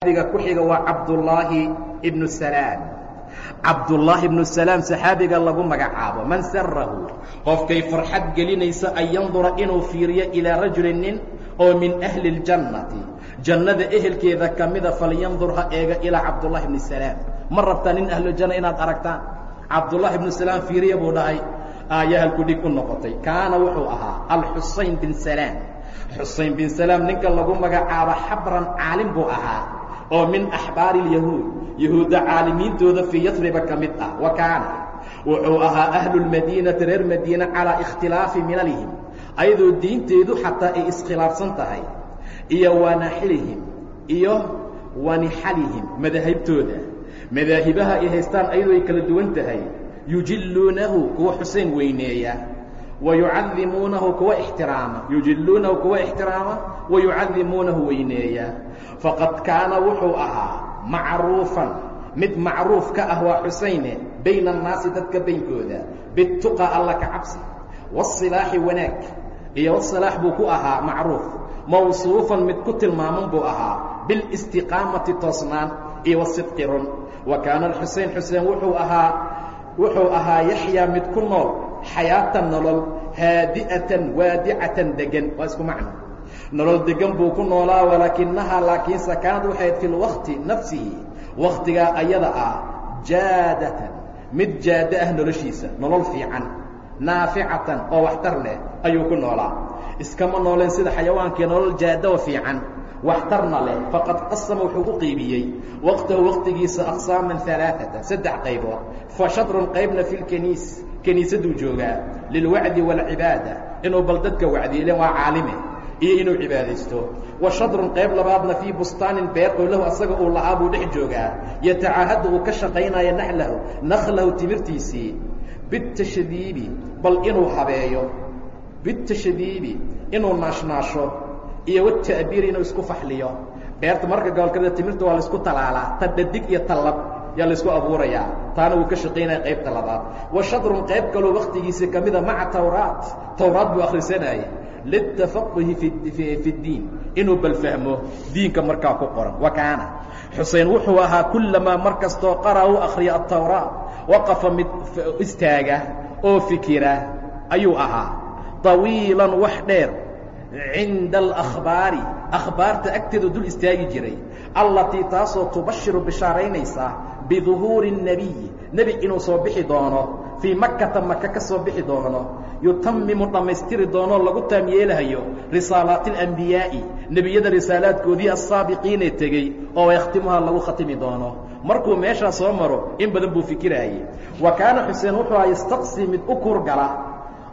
ku xiga waa cabdullaahi ibnu salaam. Cabdullaahi ibnu salaam saxaabiga lagu magacaabo man sarahu qofkay farxad gelinaysa an yandura inuu fiiriyo ilaa rajulin nin oo min ahli اljannati jannada ehelkeeda ka mida falyandur ha eega ilaa cabdullahi ibni salaam. Ma rabtaa nin ahlujanna inaad aragtaan cabdullahi ibnu salaam fiiriya buu dhahay aayahalku dhig u noqotay. Kaana wuxuu ahaa alxusayn bin salaam. Xusayn bin salaam ninka lagu magacaabo xabran caalim buu ahaa oo min axbaari اlyahuud yahuudda caalimiintooda fii yasriba ka mid ah wa kaana wuxuu ahaa ahlu lmadiinati reer madiina calaa ikhtilaafi minalihim ayadoo diinteedu xataa ay iskhilaafsan tahay iyo wanaxilihim iyo wanixalihim madaahibtooda. Madaahibaha ay haystaan ayadoo ay kala duwan tahay yujiluunahu kuwa xusein weyneeya wayucadimuunahu kuwa ixtiraama yujiluunahu kuwa ixtiraama wayucadimuunahu weyneeya faqad kaana wuxuu ahaa macruufan mid macruuf ka ah waa xusayne bayna annaasi dadka baynkooda bituqa alla ka cabsi wasilaaxi wanaag iyo wasilaax buu ku ahaa macruuf mawsuufan mid ku tilmaaman buu ahaa bilistiqaamati toosnaan iyo wasidqi run wa kaana alxusein xuseen wuxuu ahaa wuxuu ahaa yaxyaa mid ku nool xayaatan nolol haadi'atan waadicatan degan waa isku macno nolol degan buu ku noolaa walaakinahaa laakiinse kaanad waxayd fi lwakti nafsihi wakhtigaa ayada ah jaadatan mid jaado ah noloshiisa nolol fiican naaficatan oo waxtar leh ayuu ku noolaa. Iskama nooleen sida xayawaankii nolol jaadoo fiican waxtarna leh faqad qasama wuxuu u qeybiyey waqtahu waqtigiisa aqsaaman alaaatan saddex qaybood. Fa shadrun qaybna fi lkaniis kiniisaduu joogaa. Lilwacdi waalcibaada inuu bal dadka wacdiilen waa caalime iyo inuu cibaadaysto. Wa shadrun qayb labaadna fii bustaanin beer oo asaga uu lahaa buu dhex joogaa. Yatacaahadda uu ka shaqaynaya naxlahu naklahu timirtiisii. Bitashdiibi bal inuu habeeyo. Bitashdiibi inuu naashnaasho. Iyo wata'biiri inuu isku faxliyo. Beerta marka gobolkada timirta waa la isku talaalaa. Ta dhadig iyo tallab yaa laysku abuurayaa. Taana wuu ka shaqaynaya qaybta labaad. Wa shadrun qayb kaloo wakhtigiisa ka mida maca tawraat. Tawraad buu akhrisanayay litafaquhi fi ddiin inuu balfahmo diinka markaa ku qoran wa kaana xusein wuxuu ahaa kullamaa mar kastoo qara u akhriya atawraat waqafa mid istaaga oo fikira ayuu ahaa طawiilan wax dheer cinda alأkhbaari akhbaarta agteedu dul istaagi jiray allatii taasoo tubashiru bishaaraynaysa biduhuuri الnebiyi nebi inuu soo bixi doono fii makkata maka ka soo bixi doono yutamimu dhammaystiri doonoo lagu taam yeelahayo risaalaati alambiyaai nebiyada risaalaadkoodii assaabiqiinee tegey oo yakhtimuhaa lagu khatimi doono. Markuu meeshaa soo maro in badan buu fikiraayey wa kaana xuseen wuxuu aha yastaqsii mid u kurgala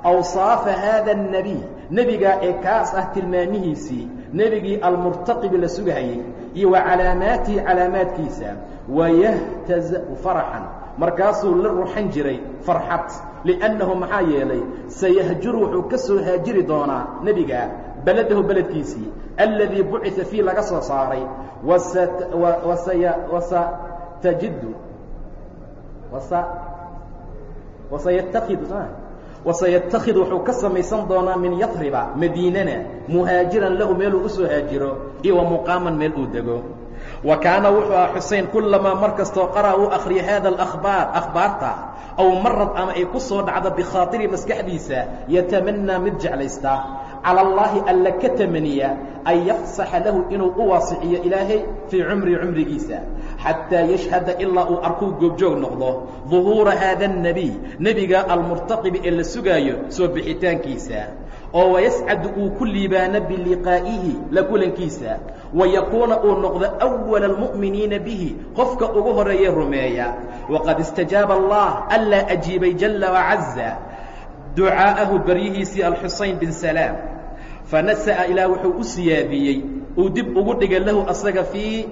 awsaafa haada الnebiy nebigaa ee kaas ah tilmaamihiisii nebigii almurtaqibi la sugahayey iyo wa calaamaatihi calaamaadkiisa wayahtaza faraxan markaasuu la ruxan jiray farxad liannahu maxaa yeelay sayahjuru wuxuu ka soo haajiri doonaa nebigaa beladahu beledkiisii alladii bucita fii laga soo saaray wasatajidu wasayatakidu wuxuu ka samaysan doonaa min yatriba madiinana muhaajiran lahu meeluu u soo haajiro iyo wa muqaaman meel uu dego wa kaana wuxuu aha xusein kullamaa mar kastoo qara uu akhriya haada alakhbaar akhbaarta aw marad ama ay ku soo dhacdo bikhaatiri maskaxdiisa yatamanaa mid jeclaysta. Cala allaahi alla ka tamaniya an yafsaxa lahu inuu u waasiciyo ilaahay fii cumrii cumrigiisa xataa yashhada ilaa uu arkuu goobjoog noqdo. Duhuura haada الnebiy nebiga almurtaqibi ee la sugaayo soo bixitaankiisa oo wayascadu uu ku liibaano biliqaa'ihi la kulankiisa wayakuuna uu noqdo أwala اlmu'miniina bihi qofka ugu horeeye rumeeya. Waqad istajaaba allah allaa ajiibay jala wacaza ducaa'ahu baryihiisii alxusayn bin salaam. Fanasa'a ilaah wuxuu u siyaadiyey uu dib ugu dhigay lahu asaga fii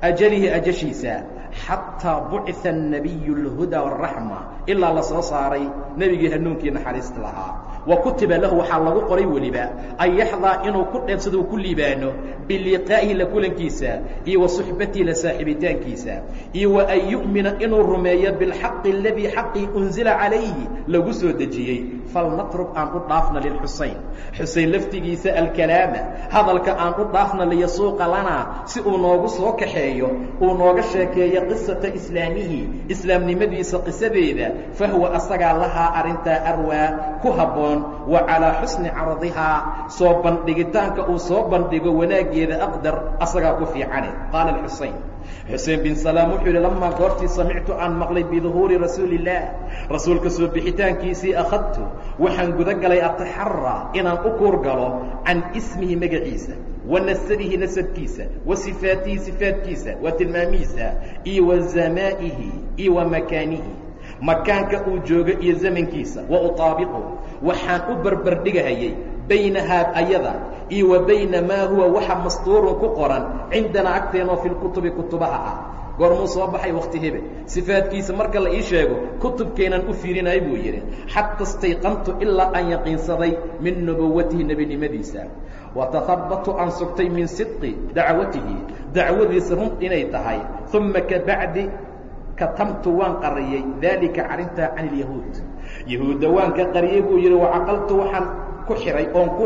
ajalihi ajashiisa xataa bucia الnabiyu اlhuda wالraxma ilaa la soo saaray nebigii hanuunkii naxariista lahaa wa kutiba lahu waxaa lagu qoray weliba an yaxdaa inuu ku dheebsadou ku liibaano biliqaa'ihi la kulankiisa iyo wa suxbatihi la saaxiibitaankiisa iyo wa an yu'mina inuu rumeeyo biاlxaqi aladii xaqii unzila calayhi lagu soo dejiyey falnatruk aan u dhaafna lilxusayn xusayn laftigiisa alkalaama hadalka aan u dhaafna liyasuuqa lanaa si uu noogu soo kaxeeyo uu nooga sheekeeyo qisata islaamihi islaamnimadiisa qisadeeda fahuwa asagaa lahaa arrintaa arwaa ku habboon wa calaa xusni caradihaa soo bandhigitaanka uu soo bandhigo wanaaggeeda aqdar asagaa ku fiicane qaala alxusayn xuseen bin salaam wuxuu yidhi lamaa goortii samictu aan maqlay biduhuuri rasuuli illaah rasuulka soo bixitaankiisii akhadtu waxaan guda galay ataxaraa inaan u kuur galo can ismihi magaciisa wa nasabihi nasabkiisa wa sifaatihi sifaatkiisa wa tilmaamihiisa iyo wa zamaa'ihi iyo wa makaanihi. Makaanka uu joogo iyo zamankiisa wa utaabiqu waxaan u barbardhigahayay baynahaa ayada iyo wa bayna maa huwa waxa mastuurun ku qoran cindanaa agteenoo fi lkutubi kutubaha ah. Goormuu soo baxay wakti hebel sifaadkiisa marka la ii sheego kutubkeenaan u fiirinay buu yidhi xata istayqantu ilaa aan yaqiinsaday min nubuwatihi nebinimadiisa. Watahabatu aan sugtay min sidqi dacwatihi. Dacwadiisa run inay tahay. Uma kabacdi katamtu waan qariyey daalika carintaa can ilyahuud yahuudda waan ka qariyey buu yidhi wacaqaltu waxaan ku xihay oon ku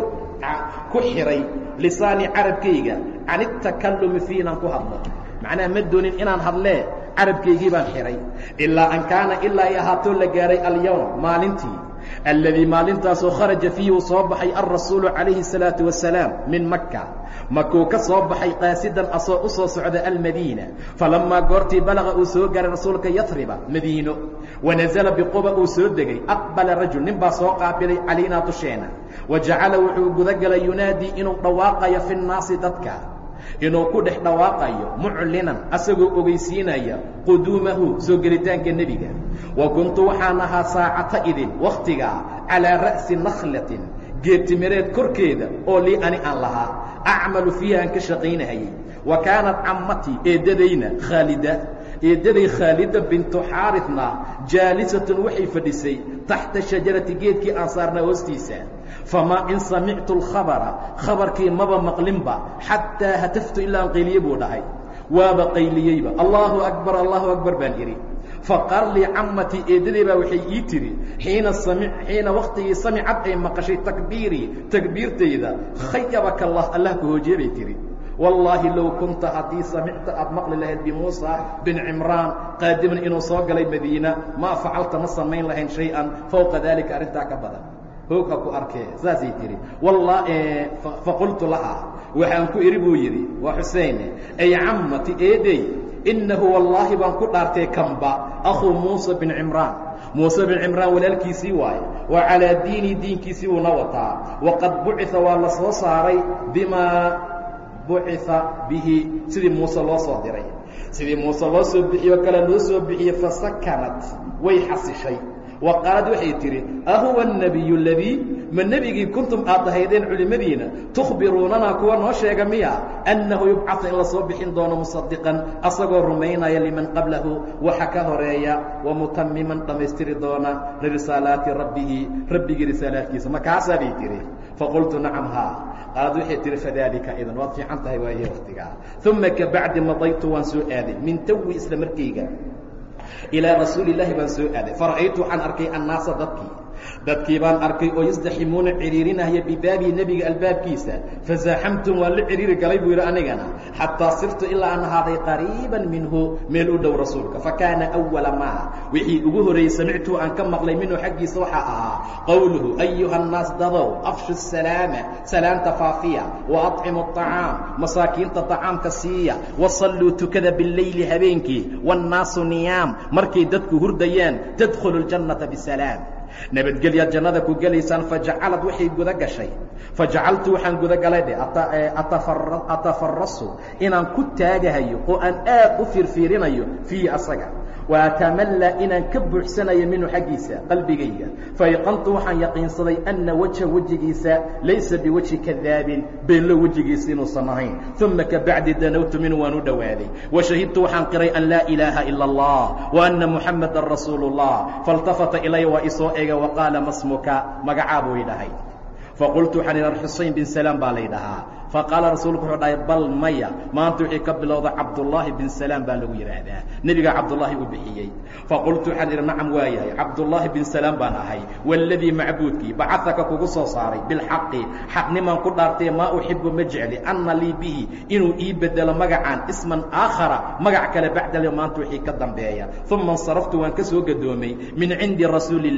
ku xihay lisaani carabkayga can itakallumi fii inaan ku hadlo. Macnaha ma doonin inaan hadlee carabkaygii baan xihay ilaa an kaana ilaa ay ahaatoo la gaaray alyowm maalintii alladii maalintaasoo kharaja fiihi uu soo baxay alrasuulu calayhi الsalaaةu wasalaam min maka makuu ka soo baxay qaasidan asoo u soo socda almadiina falamaa goortii balaqa uu soo gaaray rasuulka yatriba madiino wanazala biquba uu soo degay aqbala rajul nin baa soo qaabilay calaynaa dusheena wa jacala wuxuu guda galay yunaadii inuu dhawaaqayo fi nnaasi dadka inuu ku dhex dhawaaqayo muclinan asagoo ogeysiinaya quduumahu soo gelitaanka nebiga. Wa kuntu waxaan ahaa saacata idin wakhtigaa calaa ra'si nakhlatin geedtimireed korkeeda oo lii ani aan lahaa. Acmalu fiiha aan ka shaqaynahayey wa kaanat cammatii eeddadayna khaalida eeddaday khaalida bintu xaaridna jaalisatun waxay fadhisay taxta shajarati geedkii aan saarnaa hoostiisa. Famaa in samictu alkhabara khabarkii maba maqlinba xataa hataftu ilaa aan qayliye buu dhahay. Waaba qayliyeyba allaahu akbar allahu akbar baan idhi faqaar lii cammatii eeddaday baa waxay ii tidhi xiina sami xiina wakhtigii samicad ay maqashay takbiirii takbiirtayda khayabaka allah allah ku hoojiye bay tidhi wallaahi low kunta haddii samicta aad maqli lahayd bimuusa bin cimraan qaadiman inuu soo galay madiina maa facalta ma samayn lahayn shay-an fowqa daalika arrintaa ka badan. Hoog ha ku arkee saasay tihi faqultu lahaa waxaan ku idhi buu yidhi waa xuseyne ay cammati eedey innahu wallaahi baan ku dhaartay kanba akhuu muusa bin cimraan. Muuse bin cimraan walaalkiisii waaye wa calaa diinii diinkiisii uuna wataa waqad bucia waa la soo saaray bimaa bucia bihi sidii muuse loo soo diray sidii muuse loo soo bixiyo kale loo soo bixiyey fasakanat way xasishay wa qaalad waxay tidhi ahuwa الnabiyu اladii ma nebigii kuntum aad ahaydeen culimmadiina tukhbiruunana kuwa noo sheega miya annahu yubcaثu in la soo bixin doono musadiqan asagoo rumaynaya liman qablahu waxa ka horeeya wamutamiman dhammaystiri doona lirisaalaati rabbihi rabbigii risaalaadkiisa makaasaa bay tihi faqultu nacam haa qaalad waxay tihi fadalika idan waad fiican tahay waaye waktigaa uma kabacdi madaytu waan soo aaday. Min tawi isla markayga. Ilaa rasuuli illaahi baan soo aaday. Fara'aytu waxaan arkay annaasa dadkii dadkii baan arkay oo yasdaximuuna ciriirinaya bibaabii nebiga albaabkiisa fazaaxamtum waan la ciriiri galay buu yidhi anigana xataa sirtu ilaa aan ahaaday qariiban minhu meel u dhow rasuulka fakaana awala maa wixii ugu horreeyey samictuu aan ka maqlay minhu xaggiisa waxaa ahaa qowluhu ayuha nnaas dadow afshu salaama salaamta faafiya wa aطcimu aطacaam masaakiinta طacaamka siiya wasalluu tukada bileyli habeenkii waannaasu niyaam markay dadku hurdayaan tadkhulu اljannata bisalaam nabadgelyaad jannada ku gelaysaan fajacalad waxay guda gashay. Fajacaltu waxaan guda galay dhe atafarasu inaan ku taagahayo oo aan aad u fiirfiirinayo fiihi asaga. Waatamallaa inaan ka buuxsanayo minhu xaggiisa qalbigayga. Fayqantu waxaan yaqiinsaday anna wajha wejigiisa laysa biwajhi kadaabin beenlo wejigiisa inuusan ahayn uma kabacdi danawtu minhu waan u dhowaaday washahidtu waxaan qiray an laa ilaaha ila allah wa anna muxamadan rasuulu اllah faاltafata ilaya waa isoo ega waqaala masmuka magacaa buu idhahay faqultu waxaan idha xusayn bin salaam baa laydhahaa faqaala rasuulku wuxuu dhahay bal maya maanta wixii ka bilowda cabdullaahi bin salaam baa lagu yidhaahdaa. Nebigaa cabdullaahi u bixiyey. Faqultu waxaan idhi nacam waa yahay. Cabdullaahi bin salaam baan ahay. Waladii macbuudkii bacadaka kugu soo saaray bilxaqi. Xaqnimaan ku dhaartay maa uxibu ma jecli. Anna lii bihi inuu ii bedelo magacaan isman aakhara magac kale bacdal maanta wixii ka dambeeya. Uma insaraftu waan ka soo gadoomay min cindi rasuuli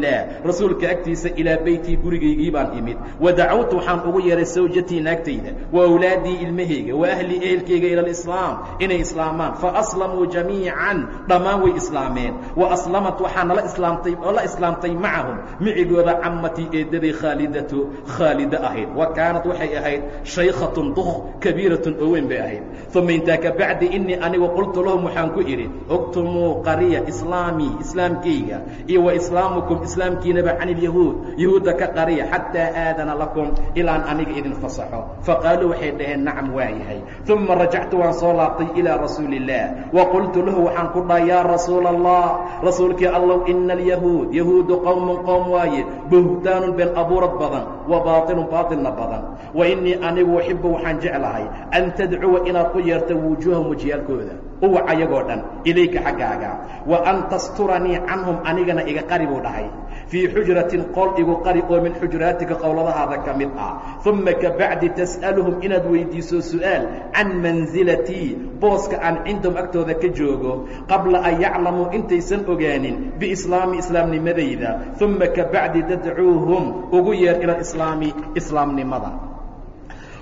rasuulka agtiisa ilaa beytii gurigaygii baan imid. Wa dacawtu waxaan ugu yeehay sawjatii naagtayda wa awlaadii ilmahayga wa ahlii ehelkayga ila alislaam inay islaamaan. Faaslamuu jamiican dhammaan way islaameen. Wa aslamat waxaa nala islaamtay oo la islaamtay macahum micigooda cammatii eeddaday khaalidatu khaalida ahayd. Wa kaanat waxay ahayd shaykhatun duk kabiiratun oo weyn bay ahayd. Uma intaa ka bacdi inii anigu qultu lahum waxaan ku idhi ogtumuu qariya islaamii islaamkayga iyo wa islaamukum islaamkiinaba can ilyahuud yahuudda ka qariya xataa aadana lakum ilaan aniga idin fasaxo. Faqaaluu waxay dhaheen nacam waa yahay. Uma rajactu waan soo laabtay ilaa rasuuli illaah wa qultu lahu waxaan ku dhahay yaa rasuula allah rasuulkii allow ina alyahuud yahuudu qowmun qowm waaye buhtaanun been abuurad badan wa baatilun baatilna badan. Wa innii anigu uxibu waxaan jeclahay an tadcuwa inaad u yeerto wujuuhahum wejiyaalkooda uwac ayagoo dhan ilayka xaggaaga. Wa an tasturanii canhum anigana iga qari buu dhahay fii xujratin qol igu qari oo min xujuraatika qowladahaada ka mid ah uma ka bacdi tas'aluhum inaad weydiiso su'aal can mansilatii booska aan cindahum agtooda ka joogo qabla an yaclamuu intaysan ogaanin biislaami islaamnimadayda uma ka bacdi tadcuuhum ugu yeer ila islaami islaamnimada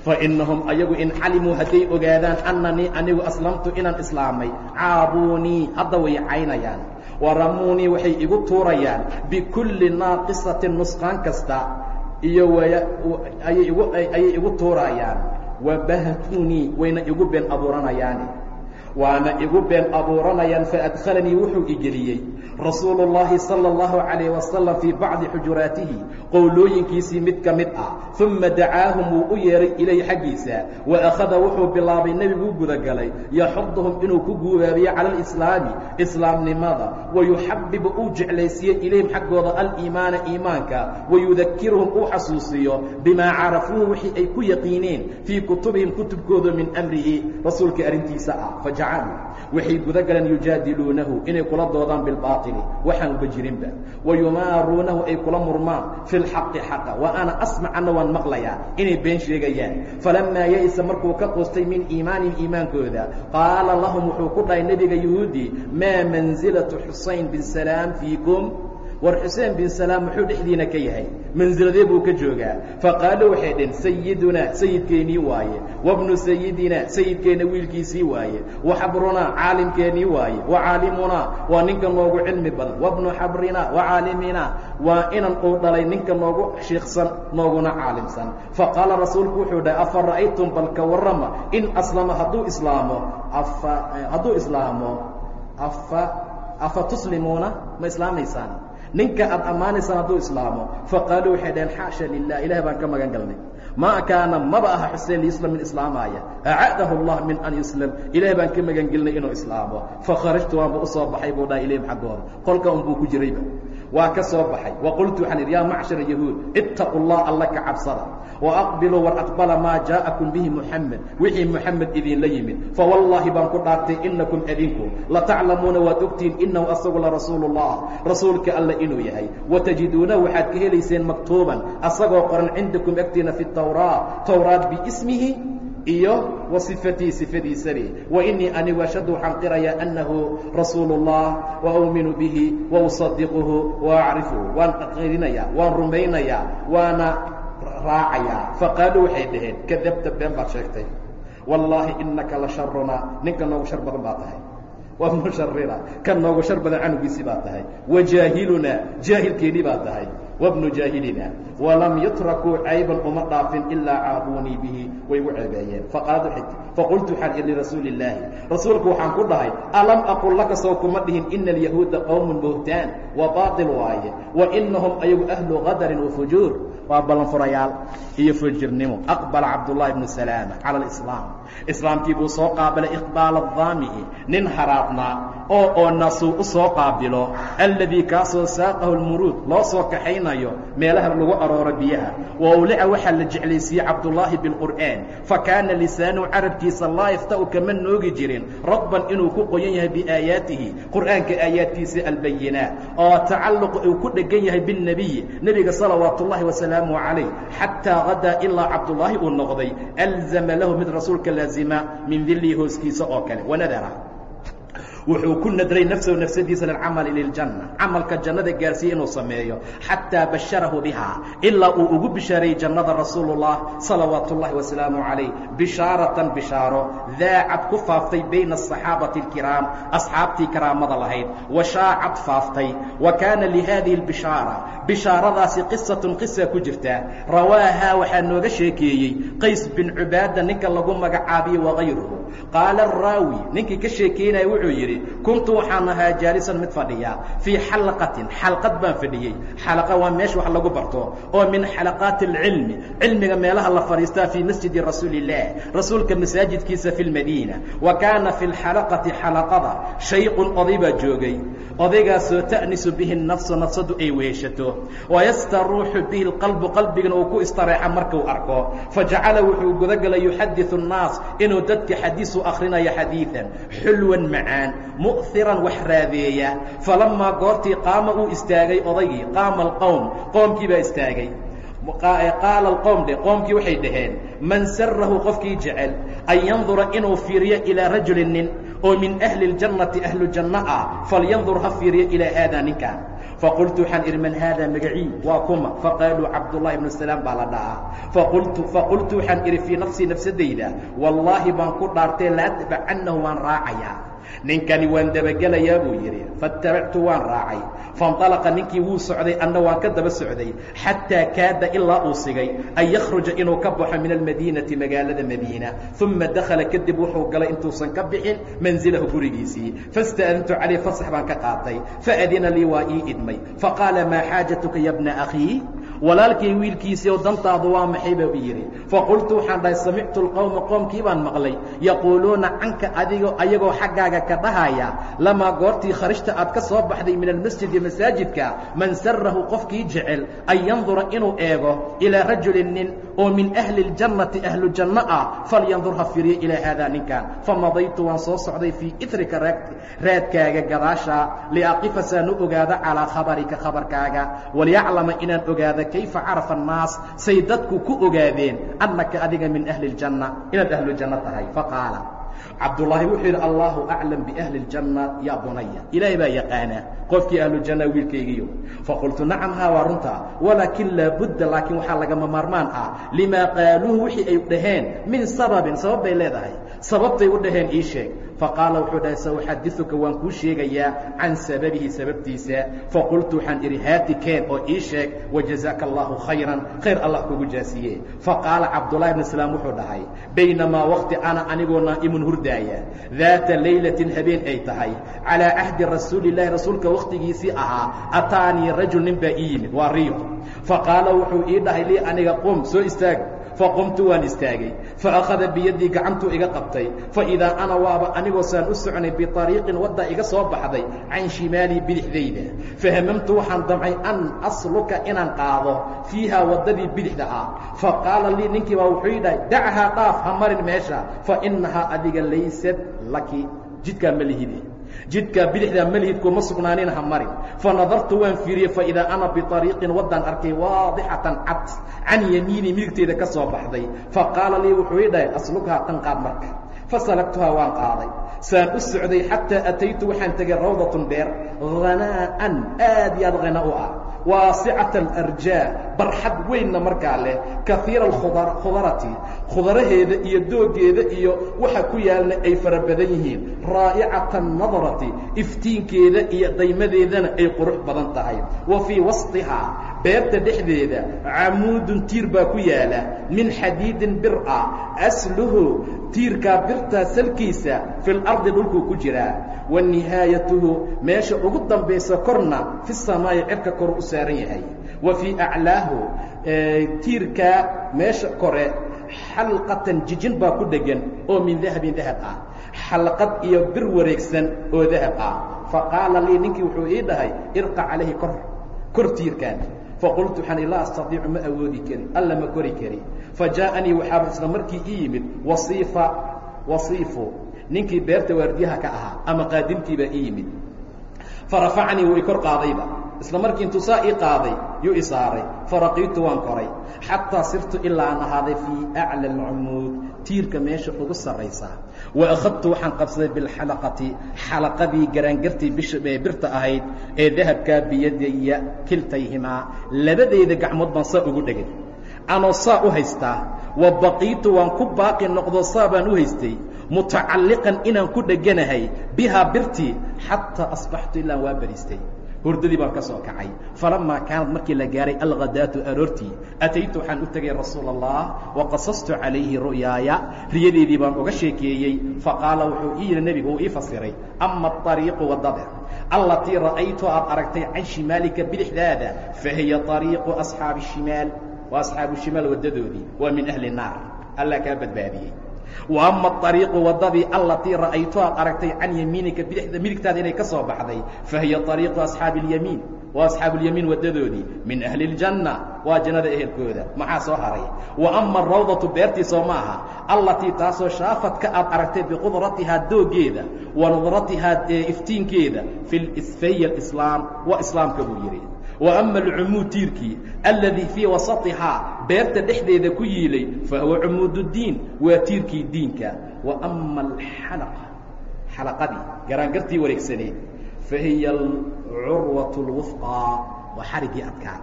fainahum ayagu in calimuu hadday ogaadaan annanii anigu aslamtu inaan islaamay caabuunii hadda way caynayaan waramuunii waxay igu tuurayaan bikulli naaqisatin nusqaan kasta iyo ayay igu tuurayaan. Wabahtunii wayna igu been abuuranayaani waana igu been abuuranayaan faadkhalanii wuxuu igeliyey rasuulu اllahi salى اllahu calayh wasalam fii bacdi xujuraatihi qowlooyinkiisii mid ka mid ah uma dacaahum wuu u yeehay ilayh xaggiisa wa akhada wuxuu bilaabay nebiguu gudagalay yaxuduhum inuu ku guubaabiyo cala alislaami islaamnimada wayuxabibu uu jeclaysiiyey ilayhim xaggooda aliimaana iimaanka wayudakiruhum uu xasuusiyo bimaa carafuuhu wixii ay ku yaqiineen fii kutubihim kutubkooda min amrihi rasuulka arrintiisa ah fajacaluu waxay guda galeen yujaadiluunahu inay kula doodaan bilbaaili waxaan uba jirinba wayumaaruunahu ay kula murmaan fi lxaqi xaqa wa ana asmacana waan maqlayaa inay been sheegayaan falamaa ya'isa markuu ka quustay min iimaanihim iimaankooda qaala lahum wuxuu ku dhahay nebiga yuhuudi maa mansilatu xusayn bin salaam fiikum war xuseen bin salaam muxuu dhexdiina ka yahay? Mansiladee buu ka joogaa. Faqaaluu waxay dhhen sayidunaa sayidkeennii waaye. Wabnu sayidinaa sayidkeenna wiilkiisii waaye. Wa xabrunaa caalimkeennii waaye. Wa caalimunaa waa ninka noogu cilmi badan. Wabnu xabrinaa wa caaliminaa waa inan uu dhalay ninka noogu shiiksan nooguna caalimsan. Faqaala rasuulku wuxuu dhahay afa ra'aytum bal ka warrama in aslama hadduu islaamo afa hadduu islaamo afa afa tuslimuuna? Ma islaamaysaan ninka aad ammaanaysaan hadduu islaamo faqaaluu waxay dhaheen xaasha lilah ilaah baan ka magan galnay. Maa kaana maba aha xuseen liislam min islaamaaya. Acadahu اllah min an yuslam ilaah baan ka magan gelinay inuu islaamo. Fakharajtu waanba u soo baxay buu dhaha ilayhim xaggooda. Kolka un buu ku jirayba waa ka soo baxay. Waqultu waxaan idhi yaa macshara yahuud ittaqu llah alla ka cabsada. Waaqbiluu war aqbala maa jaa'akum bihi muxamed wixii muxamed idinla yimid. Fawallaahi baan ku dhaartay inakum adinku lataclamuuna waad ogtihiin inahu asagu larasuulu llah rasuulka alla inuu yahay. Watajiduunahu waxaad ka helayseen maktuuban asagoo qoran cindakum agtiina fi tawraa towraat biismihi iyo wa sifatii sifadiisani. Wa inii anigu ashhadu waxaan qirayaa annahu rasuulu اllah wa uuminu bihi wa usadiquhu wa acrifuhu waan qirinayaa waan rumaynayaa waana raacayaa faqaaluu waxay dhaheen kadabta been baad sheegtay. Wallaahi inaka la sharunaa ninka noogu shar badan baa tahay. Waa musharira kan noogu shar badan canugiisii baa tahay. Wa jaahilunaa jaahilkeennii baa tahay wabnu jaahilina walam yutrakuu cayban uma dhaafin ilaa caabuunii bihi way gu ceebeeyeen faqultu waxaan ihi lirasuuli illaahi rasuulku waxaan ku dhahay alam aqul laka sow kuma dhihin ina alyahuuda qowmun buhtaan wa baatil waaye wa inahum ayagu ahlu qadarin wa fujuur waa ballanfurayaal iyo fujirnimo aqbala cabdullahi bnu salaama cala alislaam islaamkii buu soo qaabilay iqbaala daami'i nin haraadnaa oo oo nasuu u soo qaabilo alladii kaasoo saaqahu lmuruud loo soo kaxaynayo meelaha lagu arooro biyaha. Wa awlica waxaa la jeclaysiiyey cabdullaahi bilqur'aan fa kaana lisaanuhu carabkiisa laa yafta'u kama noogi jirin radban inuu ku qoyan yahay biaayaatihi qur'aanka aayaadkiisa albayinaat oo tacalluq uu ku dhegan yahay biاnebiyi nebiga salawaatu ullahi wasalaamu calayh xataa hadaa ilaa cabdullaahi uu noqday alzama lahu mid rasuulka laazima min dilii hooskiisa oo kale wanadara wuxuu ku nadray nafsahu nafsadiisa lilcamali liljanna. Camalka jannada gaarsiiye inuu sameeyo xataa basharahu bihaa ilaa uu ugu bishaareeyey jannada rasuulullah salawaatu ullahi wasalaamu calayh bishaaratan bishaaro daacad ku faaftay bayna asaxaabati alkiraam asxaabtii karaamada lahayd wa shaacad faaftay wa kaana lihadihi albishaara bishaaradaasi qisatun qisa ku jirta rawaahaa waxaa nooga sheekeeyey qays bin cubaada ninka lagu magacaabiye wagayruhu qaala araawi ninkii ka sheekeynaya wuxuu yidhi kuntu waxaan ahaa jaalisan mid fadhiya fii xalaqatin xalqad baan fadhiyey xalaqa waa meesha wax lagu barto oo min xalaqaati alcilmi cilmiga meelaha la fadhiistaa fii masjidi rasuuli illah rasuulka masaajidkiisa fi lmadiina wa kaana fi lxalaqati xalaqada shayqun oday baa joogay odaygaasoo ta'nisu bihi nafsu nafsadu ay weeshato wayastaruuxu bihi lqalbu qalbigana uu ku istareexa markuu arko fajacala wuxuu gudagelay yuxadiثu الnaas inuu dadka xadiisu akhrinayo xadiiثan xulwan macaan mu'hiran wax raadeeya. Falamaa goortii qaama uu istaagay odaygii qaama alqowm qoomkii baa istaagay. Qaala alqowm dhe qoomkii waxay dhaheen man sarahu qofkii jecel an yandura inuu fiiriyo ilaa rajulin nin oo min ahli اljannati ahlu janno ah falyandur ha fiiriyo ilaa haadaa ninkan faqultu waxaan idhi man haada magacii? Waa kuma. Faqaaluu cabdullahi bnu salaam baa la dhahaa. Faqultu faqultu waxaan idhi fii nafsii nafsadayda wallaahi baan ku dhaartee laatbacannahu waan raacayaa ninkani waan dabagelayaa buu yidhi faاtabactu waan raacay faاnطalaqa ninkii wuu socday anna waan ka daba socday xataa kaada ilaa uu sigay an yakhruja inuu ka baxo min almadiinati magaalada madiina uma dakhala kadib wuxuu galay intuusan ka bixin manzilahu gurigiisii faاsta'dantu calayh fasax baan ka qaatay faadina lii waa ii idmay faqaala maa xaajatuka ya bna akhii Walaalkay wiilkiisii oo dantaadu waa maxay baa u yidhi. Faqultu waxaan dhahay samictu اlqowma qoomkii baan maqlay. Yaquuluuna canka adigo ayagoo xaggaaga ka dhahaya lamaa goortii kharajta aad ka soo baxday min almasjidi masaajidka man sarahu qofkii jecel an yandura inuu eego ilaa rajulin nin oo min ahli اljannati ahlu janno ah falyandur ha fiiriyo ilaa haadaa ninkan famadaytu waan soo socday fii itrika raadkaaga gadaasha liaqifa saan u ogaado calaa khabarika khabarkaaga. Waliyaclama inaan ogaado kayfa carafa annaas? Say dadku ku ogaadeen annaka adiga min ahli اljanna inaad ahlu janno tahay. Faqaala cabdullaahi wuxuu yidhi allaahu aclam biahli اljanna yaa bunaya ilaahay baa yaqaana qofkii ahlujanna wiilkaygiyo faqultu nacam haa waa runtaa. Walaakin laabudda laakiin waxaa lagama maarmaan ah. Limaa qaaluuhu wixii ay dhaheen min sababin. Sabab bay leedahay. Sababtay u dhaheen ii sheeg faqaala wuxuu dhahay sauxadiuka waan kuu sheegayaa can sababihi sababtiisa faqultu waxaan idhi haatikeen oo ii sheeg wajazaaka allaahu khayran khayr allah kugu jaasiye faqaala cabdullahi bn islaam wuxuu dhahay baynamaa waqti ana anigoo naa'imun hurdaaya daata laylatin habeen ay tahay calaa cahdi rasuulilaahi rasuulka wakhtigiisii ahaa ataanii rajul nin baa ii yimid waa riyo faqaala wuxuu ii dhahay lii aniga qum soo istaag faqumtu waan istaagay faأkhada biyadii gacantuu iga qabtay faidaa ana waaba anigoo saan u soconay biطariiqin wadda iga soo baxday can shimaalii bidixdayda fahamamtu waxaan damcay an asluka inaan qaado fiiha waddadii bidixda ah faqaala lii ninkii baa wuxuu ii dhahay dachaa dhaaf ha marin meesha fainahaa adiga laysat laki jidkaa ma lihide jidkaa bidixdaa malihid kuma sugnaanin ha marin. Fanadartu waan fiiriyey faidaa ana biariiqin waddaan arkay waadixatan cad can yamiini midigteeda ka soo baxday. Faqaala lii wuxuu ii dhahay aslughaa tan qaad marka. Fasalagtuhaa waan qaaday. Saan u socday xataa ataytu waxaan tegay rawdatun beer hanaa'an aad iyo aad hana u ah waasicata alarjaa barxad weynna markaa leh kaiira khudarati khudaraheeda iyo doogeeda iyo waxa ku yaalna ay fara badan yihiin. Raa'icata nadrati iftiinkeeda iyo daymadeedana ay qurux badan tahay. Wa fii wasطihaa beerta dhexdeeda camuudun tiir baa ku yaalla. Min xadiidin bir ah asluhu tiirkaa birtaa salkiisa fi lardi dhulkuu ku jiraa wa nihaayatuhu meesha ugu dambaysa korna fi samaa'i cirka kor u saaran yahay. Wa fii aclaahu tiirkaa meesha kore xalqatan jijin baa ku dhegan oo min dahabin dahab ah. Xalqad iyo bir wareegsan oo dahab ah. Faqaala lii ninkii wuxuu ii dhahay irqa calayhi kor kor tiirkaan faqultu waxaan laa astaiicu ma awoodi kari alla ma kori kari fajaa'anii waxaaba isla markii ii yimid wasiifa wasiifu ninkii beerta waardiyaha ka ahaa ama qaadimkiibaa ii yimid farafacanii i kor qaadayba isla markii intuu saa ii qaaday yuu i saaray. Faraqiitu waan koray. Xataa sirtu ilaa aan ahaaday fii aclى اlcumuud tiirka meesha ugu sarraysa. Wa akhadtu waxaan qabsaday bilxalaqati xalaqadii garaangartii birta ahayd ee dahabkaa biyadaya kiltayhimaa labadeyda gacmood baan saa ugu dhegay. Anoo saa u haystaa wa baqiitu waan ku baaqi noqdo saa baan u haystay mutacalliqan inaan ku dheganahay bihaa birtii xataa asbaxtu ilaan waa bariistay hurdadii baan ka soo kacay. Falamaa kaanad markii la gaaray alghadaatu aroortii ataytu waxaan u tegay rasuula allah waqasastu calayhi ru'yaaya riyadeedii baan uga sheekeeyey. Faqaala wuxuu ii yidhi nebigu uu ii fasiray ama aariiqu waddada allatii ra'aytu aad aragtay can shimaalika bidixdaada fahiya ariiqu asxaabi shimaal waa asxaabu shimaal waddadoodii waa min ahli naar. Allah kaa badbaadiyey wa ama ariiqu waddadii allatii ra'aytu aad aragtay can yamiinika bidixda midigtaada inay ka soo baxday fahiya ariiqu asxaabi اlyamiin waa asxaabulyamiin waddadoodii min ahli اljanna waa jannada ehelkooda maxaa soo haray? Wa ama arawdatu beertii soo ma aha allatii taasoo shaafadka aad aragtay biqudratihaa doogeeda wa nadratihaa iftiinkeeda fahiya islaam waa islaamka buu yidhi wa ama alcumuud tiirkii alladii fii wasatihaa beerta dhexdeeda ku yiilay fahuwa cumuud اdiin waa tiirkii diinka wa ama alxalaqa xalaqadii garaangartii wareegsaneed fahiya curwaة اlwufqaa waa xarigii adkaa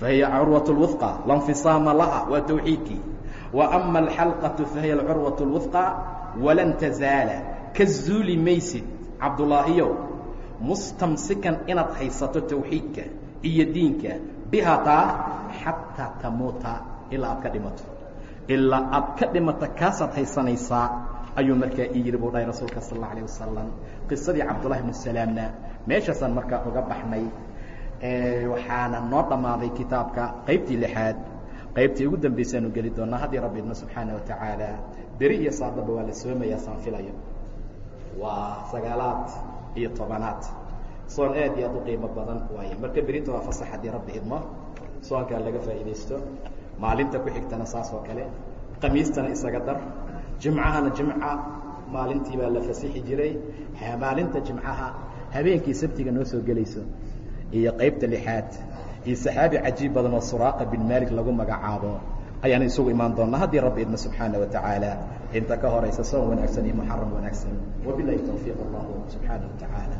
fahiya curwaة اlwufqa lanfisaama laha waa tawxiidkii wa ama alxalqaةu fahiya alcurwaة اlwufqaa walan tazaala ka zuuli maysid cabdulaahiyow mustamsikan inaad haysato tawxiidka iyo diinka. Biha taa xataa tamuuta ilaa aad ka dhimato. Ilaa aad ka dhimata kaasaad haysanaysaa ayuu markaa ii yidhi buu dhahay rasuulka sal alla alah wasalam qisadii cabdullahi ibnu salaamna meeshaasaan markaa uga baxnay waxaana noo dhammaaday kitaabka qaybtii lixaad. Qaybtii ugu dambaysaanu geli doonaa haddii rabbi idna subxaana watacaala beri iyo saadaba waa la soomayaa saan filayo. Waa sagaalaad iyo tobanaad soon aad iyo aad u qiimo badan waaye marka berinta waa fasax haddii rabbi idmo. Soonkaa laga faa'iidaysto maalinta ku xigtana saas oo kale qamiistana isaga dar jimcahana jimca maalintii baa la fasixi jiray maalinta jimcaha habeenkii sabtiga noo soo gelayso iyo qaybta lixaad iyo saxaabi cajiib badan oo suraaqa bin maalik lagu magacaabo ayaan isugu imaan doonaa haddii rabbi idmo subxaana wa tacaala. Inta ka horaysa soon wanaagsan iyo muxaram wanaagsan. Wabilahi towfiiq allahu subxaana wa tacaala